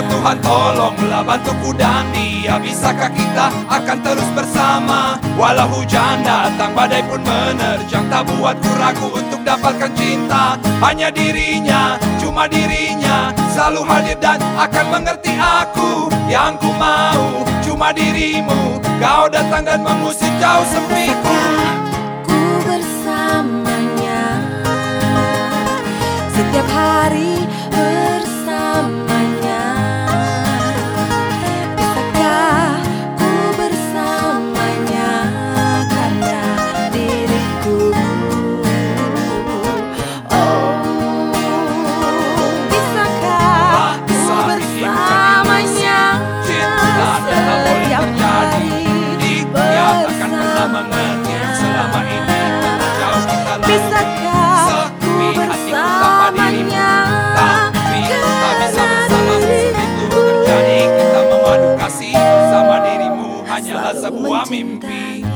Oh Tuhan tolonglah bantuku dan dia Bisakah kita akan terus bersama. Walau hujan datang badai pun menerjang. Tak buatku ragu untuk dapatkan cinta. Hanya dirinya, cuma dirinya Selalu hadir dan akan mengerti aku. Yang ku mau cuma dirimu. Kau datang dan mengusir jauh sepiku yang selama ini. Jauh kita Bisakah ku Sepi hatiku tanpa dirimu bersamanya Tapi tak bisa bersama. Itu. Terjadi kita memadu kasih Bersama dirimu. Hanyalah sebuah mimpi